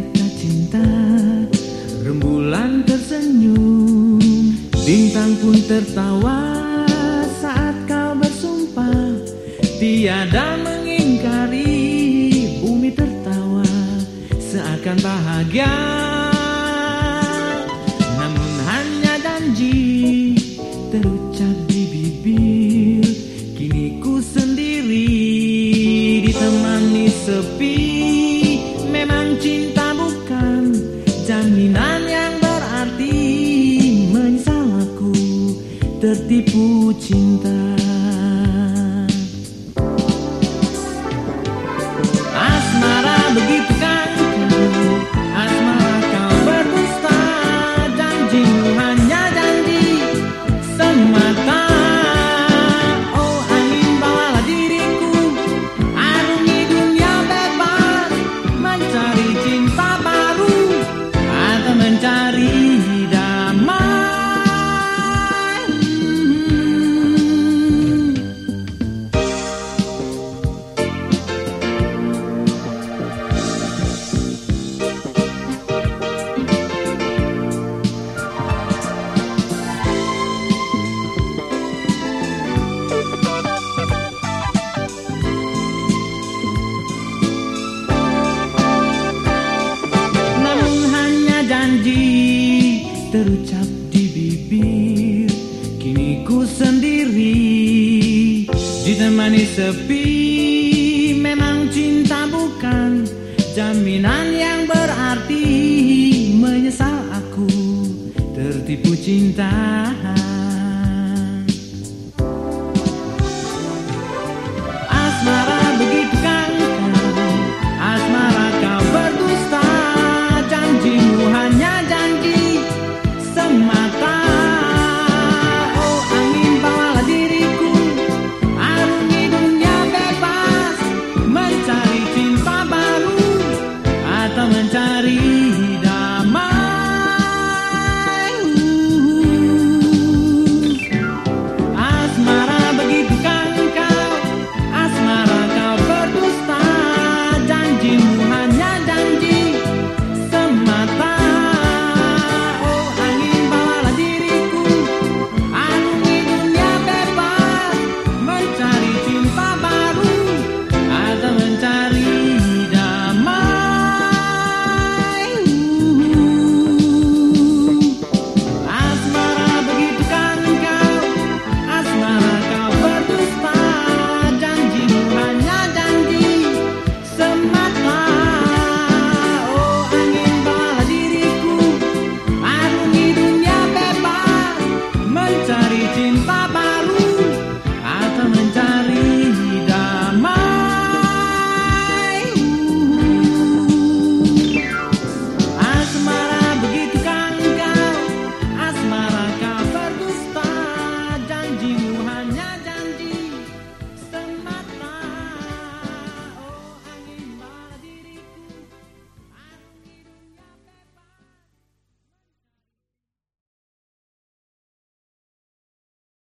kata cinta. Rembulan tersenyum Bintang pun tertawa. Saat kau bersumpah Tiada mengingkari Bumi tertawa. Seakan bahagia. Namun hanya janji Terucap di bibir. Kini ku sendiri Ditemani sepi. Tertipu cinta terucap di bibir. Kini ku sendiri ditemani sepi. Memang cinta bukan jaminan yang berarti Menyesal aku tertipu cinta